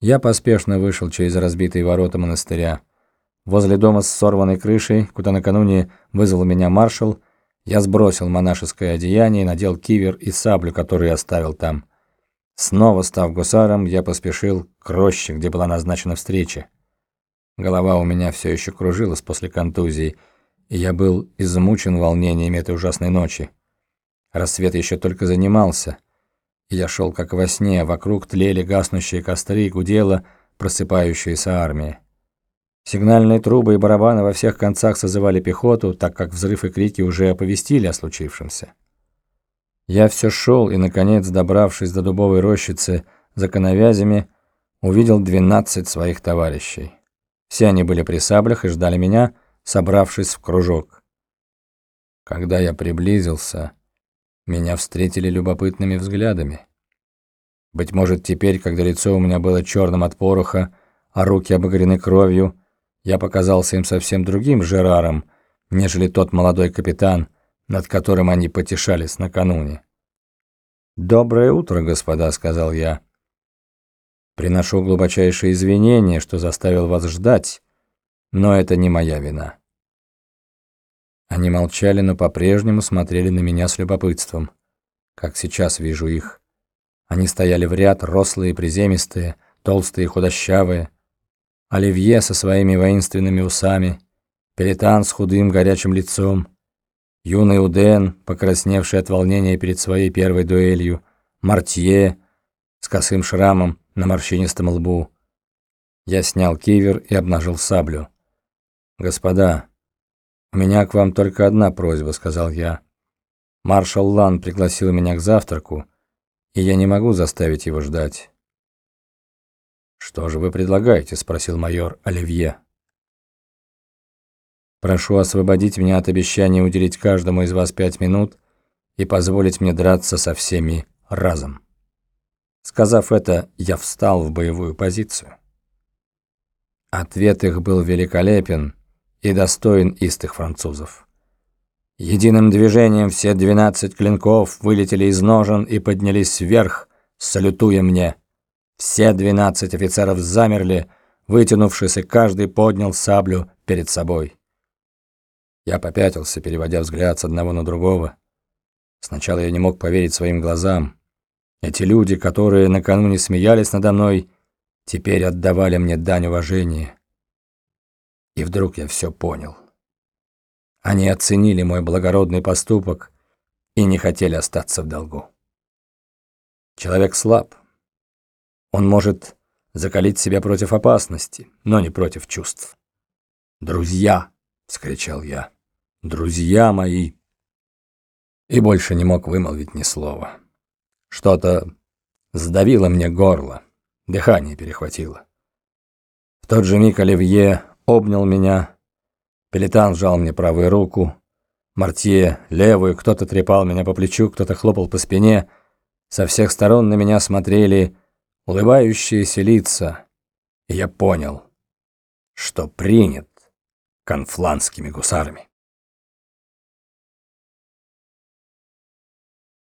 Я поспешно вышел через разбитые ворота монастыря. Возле дома с сорванной крышей, куда накануне вызвал меня маршал, я сбросил монашеское одеяние надел кивер и саблю, которую оставил там. Снова став гусаром, я поспешил к роще, где была назначена встреча. Голова у меня все еще кружилась после контузии, и я был измучен волнениями этой ужасной ночи. Рассвет еще только занимался — я шел как во сне, вокруг тлели гаснущие костры, гудела просыпающаяся армия. Сигнальные трубы и барабаны во всех концах созывали пехоту, так как взрыв и крики уже оповестили о случившемся. Я все шел и, наконец, добравшись до дубовой рощицы за коновязями, увидел двенадцать своих товарищей. Все они были при саблях и ждали меня, собравшись в кружок. Когда я приблизился, меня встретили любопытными взглядами. Быть может, теперь, когда лицо у меня было черным от пороха, а руки обогрены кровью, я показался им совсем другим Жераром, нежели тот молодой капитан, над которым они потешались накануне. «Доброе утро, господа», — сказал я. «Приношу глубочайшие извинения, что заставил вас ждать, но это не моя вина». Они молчали, но по-прежнему смотрели на меня с любопытством, как сейчас вижу их. Они стояли в ряд, рослые, приземистые, толстые, худощавые. Оливье со своими воинственными усами, Пелетан с худым горячим лицом, юный Уден, покрасневший от волнения перед своей первой дуэлью, Мартье с косым шрамом на морщинистом лбу. Я снял кивер и обнажил саблю. «Господа, «У меня к вам только одна просьба», — сказал я. «Маршал Лан пригласил меня к завтраку, и я не могу заставить его ждать». «Что же вы предлагаете?» — спросил майор Оливье. «Прошу освободить меня от обещания уделить каждому из вас пять минут и позволить мне драться со всеми разом». Сказав это, я встал в боевую позицию. Ответ их был великолепен — и достоин истых французов. Единым движением все двенадцать клинков вылетели из ножен и поднялись вверх, салютуя мне. Все двенадцать офицеров замерли, вытянувшись, и каждый поднял саблю перед собой. Я попятился, переводя взгляд с одного на другого. Сначала я не мог поверить своим глазам. Эти люди, которые накануне смеялись надо мной, теперь отдавали мне дань уважения. И вдруг я все понял. Они оценили мой благородный поступок и не хотели остаться в долгу. Человек слаб. Он может закалить себя против опасности, но не против чувств. «Друзья!» — вскричал я. «Друзья мои!» И больше не мог вымолвить ни слова. Что-то сдавило мне горло, дыхание перехватило. В тот же миг Оливье обнял меня. Пелетан сжал мне правую руку. Мартье — левую, кто-то трепал меня по плечу, кто-то хлопал по спине. Со всех сторон на меня смотрели улыбающиеся лица. И я понял, что принят конфланскими гусарами.